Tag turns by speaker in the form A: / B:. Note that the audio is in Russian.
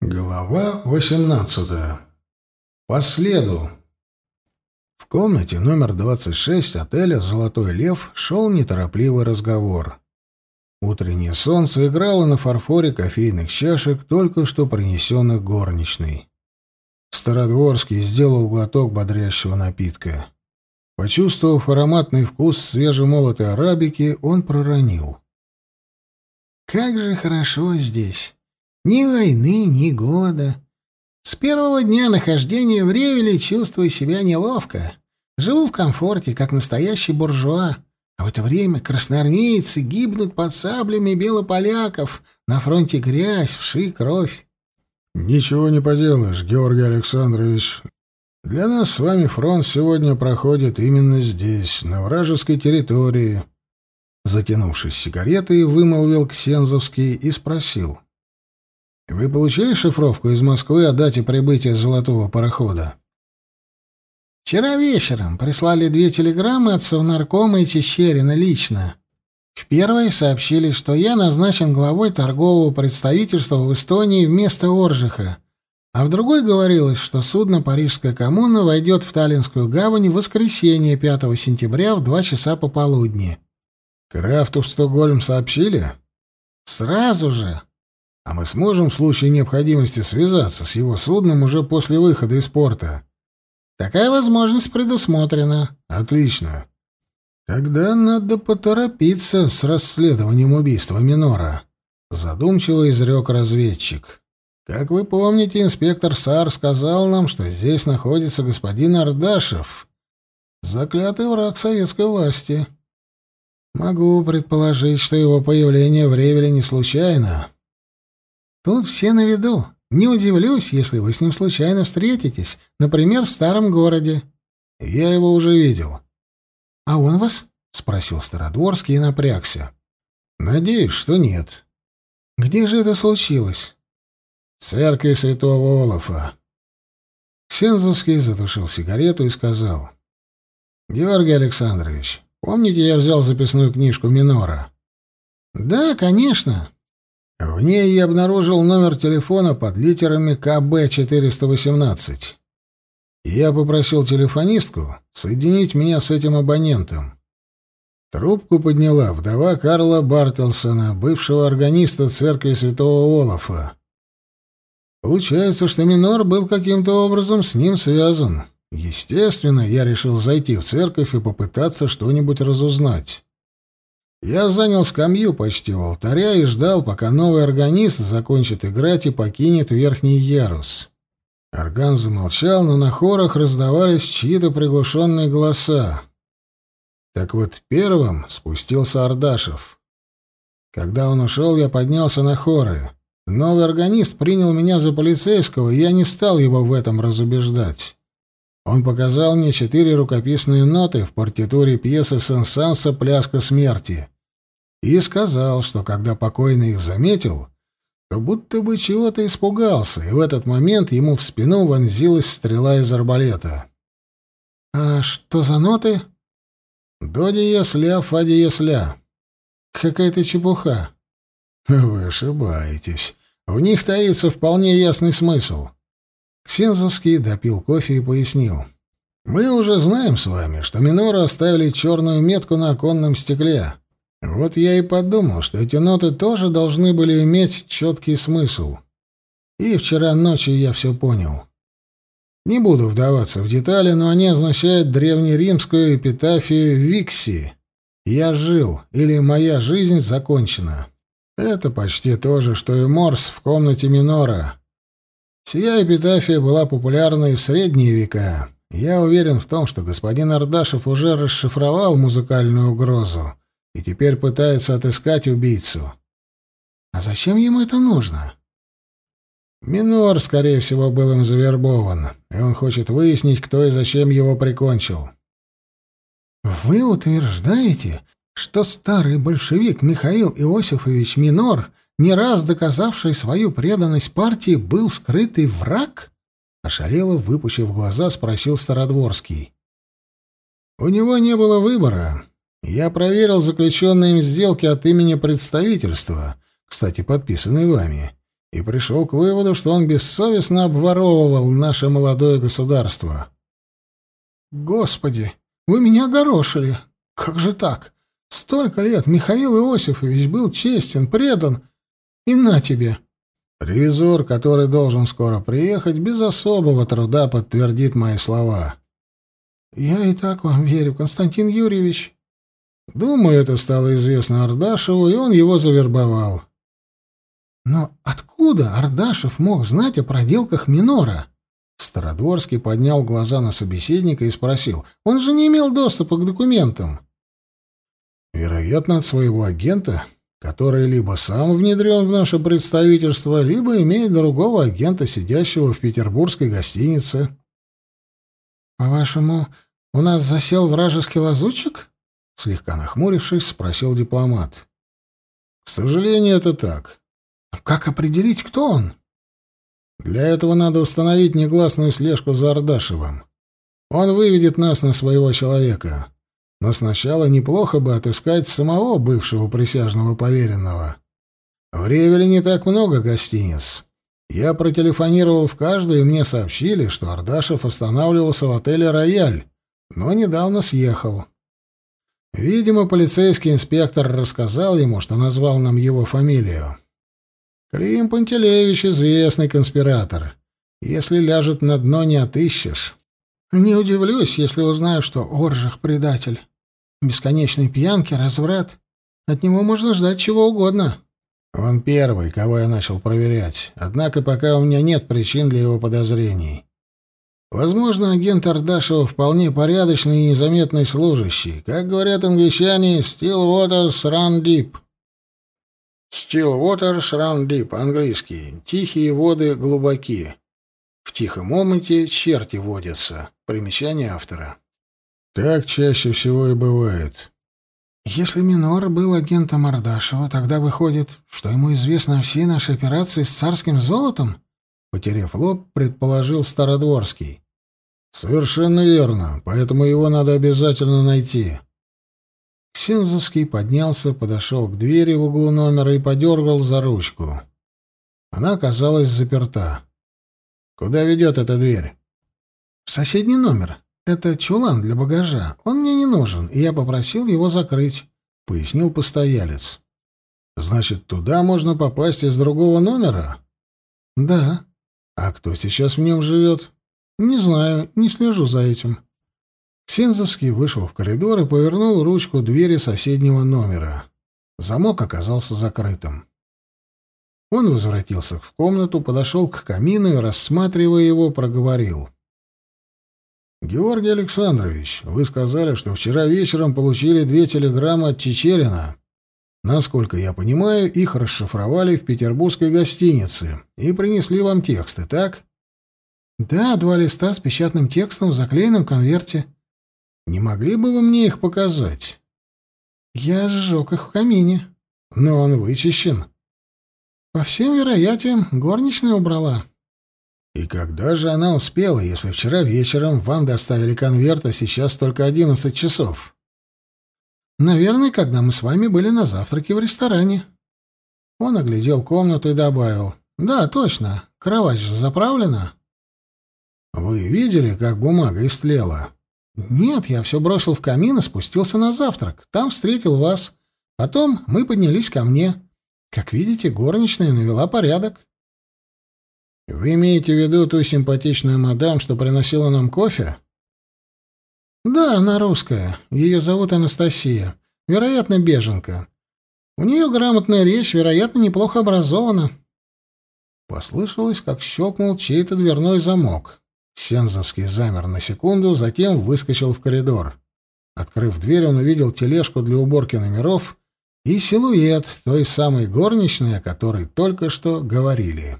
A: Глава 18. По следу. В комнате номер 26 отеля «Золотой лев» шел неторопливый разговор. Утреннее солнце играло на фарфоре кофейных чашек, только что принесенных горничной. Стародворский сделал глоток бодрящего напитка. Почувствовав ароматный вкус свежемолотой арабики, он проронил.
B: «Как же хорошо здесь!» Ни войны, ни голода. С первого дня нахождения в Ревеле чувствую себя неловко. Живу в комфорте, как настоящий буржуа. А в это время красноармейцы гибнут под саблями белополяков. На фронте грязь, вши, кровь.
A: «Ничего не поделаешь, Георгий Александрович. Для нас с вами фронт сегодня проходит именно здесь, на вражеской территории». Затянувшись сигаретой, вымолвил Ксензовский и спросил. Вы получили шифровку из Москвы о дате прибытия золотого парохода?
B: Вчера вечером прислали две телеграммы от Совнаркома и Чещерина лично. В первой сообщили, что я назначен главой торгового представительства в Эстонии вместо Оржиха, а в другой говорилось, что судно «Парижская коммуна» войдет в Таллинскую гавань в воскресенье 5 сентября в 2 часа пополудни.
A: Крафту в Стокгольм сообщили?
B: Сразу же.
A: А мы сможем в случае необходимости связаться с его судном уже после выхода из порта?
B: Такая возможность предусмотрена.
A: Отлично. Тогда надо поторопиться с расследованием убийства Минора. Задумчиво изрек разведчик. Как вы помните, инспектор Сар сказал нам, что здесь находится господин Ардашев, заклятый враг советской власти. Могу предположить, что его появление в Ревеле не случайно.
B: Тут все на виду. Не удивлюсь, если вы с ним случайно встретитесь, например, в старом городе.
A: Я его уже видел.
B: А он вас? спросил Стародворский и напрягся.
A: Надеюсь, что нет.
B: Где же это случилось?
A: Церкви Святого Олафа. Сензовский затушил сигарету и сказал: "Георгий Александрович, помните, я взял записную книжку Минора?"
B: "Да, конечно.
A: В ней я обнаружил номер телефона под литерами КБ-418. Я попросил телефонистку соединить меня с этим абонентом. Трубку подняла вдова Карла Бартелсона, бывшего органиста церкви Святого Олафа. Получается, что Минор был каким-то образом с ним связан. Естественно, я решил зайти в церковь и попытаться что-нибудь разузнать. Я занял скамью почти у алтаря и ждал, пока новый органист закончит играть и покинет верхний ярус. Орган замолчал, но на хорах раздавались чьи-то приглушенные голоса. Так вот, первым спустился Ардашев. Когда он ушел, я поднялся на хоры. Новый органист принял меня за полицейского, и я не стал его в этом разубеждать. Он показал мне четыре рукописные ноты в партитуре пьесы Сен-Санса «Пляска смерти» и сказал, что когда покойный их заметил, то будто бы чего-то испугался, и в этот момент ему в спину вонзилась стрела из арбалета.
B: «А что за ноты?»
A: «До диез ля, фа диез ля».
B: «Какая-то чепуха».
A: «Вы ошибаетесь. В них таится вполне ясный смысл». Ксензовский допил кофе и пояснил. «Мы уже знаем с вами, что миноры оставили черную метку на оконном стекле. Вот я и подумал, что эти ноты тоже должны были иметь четкий смысл. И вчера ночью я все понял. Не буду вдаваться в детали, но они означают древнеримскую эпитафию Викси. «Я жил» или «Моя жизнь закончена». Это почти то же, что и Морс в комнате Минора. Сия эпитафия была популярна и в средние века. Я уверен в том, что господин Ардашев уже расшифровал музыкальную угрозу и теперь пытается отыскать убийцу.
B: А зачем ему это нужно?
A: Минор, скорее всего, был им завербован, и он хочет выяснить, кто и зачем его прикончил.
B: Вы утверждаете, что старый большевик Михаил Иосифович Минор не раз доказавший свою преданность партии, был скрытый враг? Ошалело, выпучив глаза, спросил Стародворский.
A: У него не было выбора. Я проверил заключенные им сделки от имени представительства, кстати, подписанные вами, и пришел к выводу, что он бессовестно обворовывал наше молодое государство.
B: «Господи, вы меня огорошили! Как же так? Столько лет Михаил Иосифович был честен, предан, и на тебе!»
A: Ревизор, который должен скоро приехать, без особого труда подтвердит мои слова.
B: «Я и так вам верю, Константин Юрьевич».
A: Думаю, это стало известно Ардашеву, и он его завербовал.
B: Но откуда Ардашев мог знать о проделках Минора?
A: Стародворский поднял глаза на собеседника и спросил. Он же не имел доступа к документам. Вероятно, от своего агента, который либо сам внедрен в наше представительство, либо имеет другого агента, сидящего в петербургской гостинице.
B: «По-вашему, у нас засел вражеский лазутчик?» Слегка нахмурившись, спросил дипломат.
A: «К сожалению, это так.
B: Как определить, кто он?»
A: «Для этого надо установить негласную слежку за Ардашевым. Он выведет нас на своего человека. Но сначала неплохо бы отыскать самого бывшего присяжного поверенного. В Ревеле не так много гостиниц. Я протелефонировал в каждую, и мне сообщили, что Ардашев останавливался в отеле «Рояль», но недавно съехал. Видимо, полицейский инспектор рассказал ему, что назвал нам его фамилию. Клим Пантелеевич — известный конспиратор. Если ляжет на дно, не отыщешь.
B: Не удивлюсь, если узнаю, что Оржих — предатель. Бесконечной пьянки, разврат. От него можно ждать чего угодно.
A: Он первый, кого я начал проверять. Однако пока у меня нет причин для его подозрений. Возможно, агент Ардашева вполне порядочный и незаметный служащий. Как говорят англичане, «still waters run deep». «Still waters run deep» — английский. «Тихие воды глубоки». В тихом омуте черти водятся. Примечание автора. Так чаще всего и бывает.
B: Если Минор был агентом Ардашева, тогда выходит, что ему известно о всей нашей операции с царским золотом?
A: Потеряв лоб, предположил Стародворский. Совершенно верно, поэтому его надо обязательно найти.
B: Сензовский поднялся, подошел к двери в углу номера и подергал за ручку. Она оказалась заперта.
A: Куда ведет эта дверь?
B: В соседний номер. Это чулан для багажа. Он мне не нужен, и я попросил его закрыть, — пояснил постоялец.
A: Значит, туда можно попасть из другого номера?
B: Да.
A: А кто сейчас в нем живет?
B: Не знаю, не слежу за этим.
A: Сензовский вышел в коридор и повернул ручку двери соседнего номера. Замок оказался закрытым. Он возвратился в комнату, подошел к камину и, рассматривая его, проговорил. «Георгий Александрович, вы сказали, что вчера вечером получили две телеграммы от Чечерина. Насколько я понимаю, их расшифровали в петербургской гостинице и принесли вам тексты, так?»
B: «Да, два листа с печатным текстом в заклеенном конверте».
A: «Не могли бы вы мне их показать?»
B: «Я сжег их в камине».
A: «Но он вычищен».
B: «По всем вероятиям, горничная убрала».
A: И когда же она успела, если вчера вечером вам доставили конверт, а сейчас только одиннадцать часов?
B: Наверное, когда мы с вами были на завтраке в ресторане. Он оглядел комнату и добавил. Да, точно, кровать же заправлена.
A: Вы видели, как бумага истлела?
B: Нет, я все бросил в камин и спустился на завтрак. Там встретил вас. Потом мы поднялись ко мне. Как видите, горничная навела порядок.
A: Вы имеете в виду ту симпатичную мадам, что приносила нам кофе?
B: Да, она русская. Ее зовут Анастасия. Вероятно, беженка. У нее грамотная речь, вероятно, неплохо образована.
A: Послышалось, как щелкнул чей-то дверной замок. Сензовский замер на секунду, затем выскочил в коридор. Открыв дверь, он увидел тележку для уборки номеров и силуэт той самой горничной, о которой только что говорили.